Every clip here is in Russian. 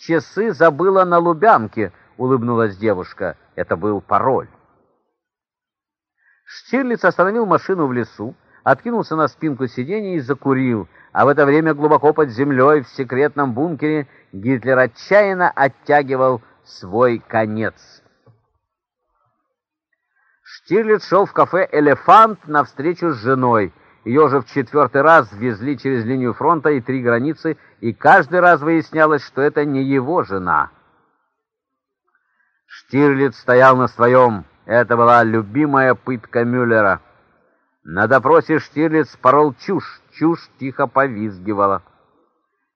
часы забыла на Лубянке, улыбнулась девушка. Это был пароль. Штирлиц остановил машину в лесу, откинулся на спинку сиденья и закурил, а в это время глубоко под землей в секретном бункере Гитлер отчаянно оттягивал свой конец. Штирлиц шел в кафе «Элефант» на встречу с женой. Ее же в четвертый раз везли через линию фронта и три границы, и каждый раз выяснялось, что это не его жена. Штирлиц стоял на своем. Это была любимая пытка Мюллера. На допросе Штирлиц порол чушь, чушь тихо повизгивала.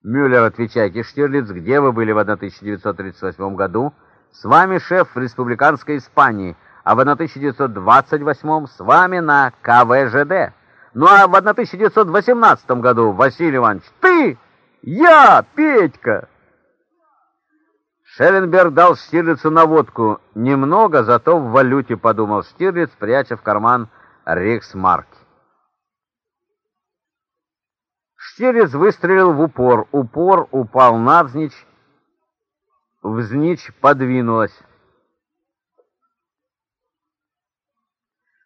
Мюллер, отвечайте, Штирлиц, где вы были в 1938 году? С вами шеф республиканской Испании, а в 1928 с вами на КВЖД. Ну а в 1918 году, Василий Иванович, ты, я, Петька. Шелленберг дал Штирлицу наводку. Немного, зато в валюте, подумал Штирлиц, пряча в карман рейхсмарки. Штирлиц выстрелил в упор. Упор упал навзничь, взничь подвинулась.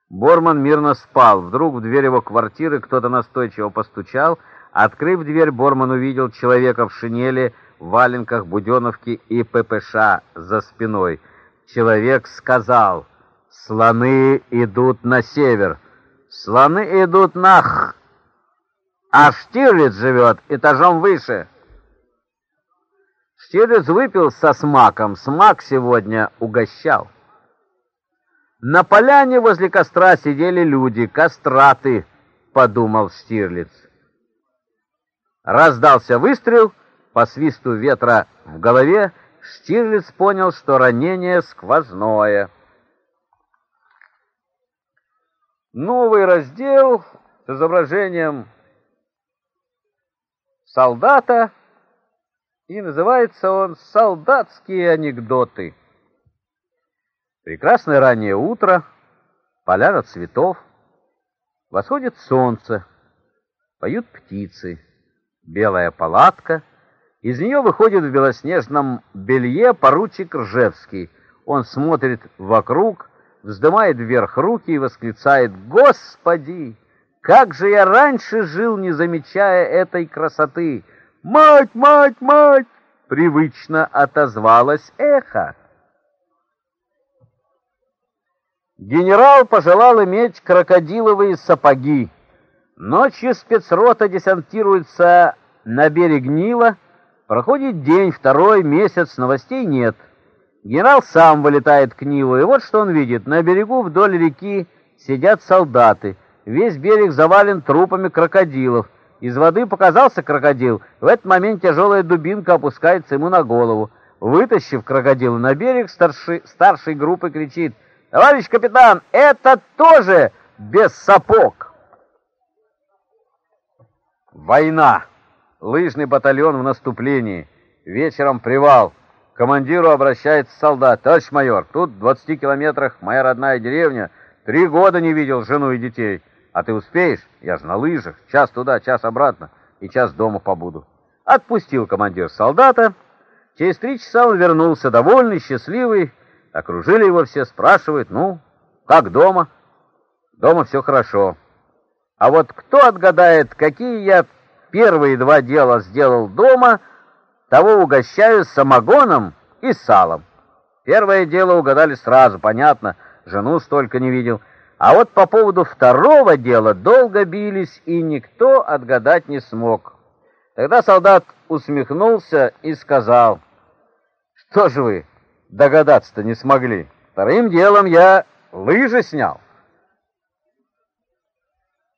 Борман мирно спал. Вдруг в дверь его квартиры кто-то настойчиво постучал. Открыв дверь, Борман увидел человека в шинели, валенках, буденовки и ППШ за спиной. Человек сказал, «Слоны идут на север, слоны идут на х, а Штирлиц живет этажом выше». Штирлиц выпил со смаком, смак сегодня угощал. На поляне возле костра сидели люди, кастраты, подумал Штирлиц. Раздался выстрел, по свисту ветра в голове Штирлиц понял, что ранение сквозное. Новый раздел с изображением солдата, и называется он «Солдатские анекдоты». Прекрасное раннее утро, поляна цветов, восходит солнце, поют птицы, белая палатка — из нее выходит в белоснежном белье поручик Ржевский. Он смотрит вокруг, вздымает вверх руки и восклицает «Господи! Как же я раньше жил, не замечая этой красоты! Мать, мать, мать!» Привычно отозвалось эхо. Генерал пожелал иметь крокодиловые сапоги. Ночью спецрота десантируется на берег Нила, Проходит день, второй, месяц, новостей нет. Генерал сам вылетает к Нилу, и вот что он видит. На берегу вдоль реки сидят солдаты. Весь берег завален трупами крокодилов. Из воды показался крокодил. В этот момент тяжелая дубинка опускается ему на голову. Вытащив крокодила на берег, старший, старший группы кричит «Товарищ капитан, это тоже без сапог!» Война! Лыжный батальон в наступлении. Вечером привал. Командиру обращается солдат. Товарищ майор, тут в 20 километрах моя родная деревня. Три года не видел жену и детей. А ты успеешь? Я же на лыжах. Час туда, час обратно. И час дома побуду. Отпустил командир солдата. Через три часа он вернулся, довольный, счастливый. Окружили его все, спрашивают, ну, как дома? Дома все хорошо. А вот кто отгадает, какие я первые два дела сделал дома, того угощаю самогоном и салом. Первое дело угадали сразу, понятно, жену столько не видел. А вот по поводу второго дела долго бились, и никто отгадать не смог. Тогда солдат усмехнулся и сказал, «Что же вы догадаться-то не смогли? Вторым делом я лыжи снял».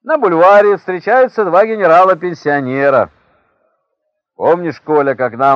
На бульваре встречаются два генерала-пенсионера. Помнишь, Коля, как нам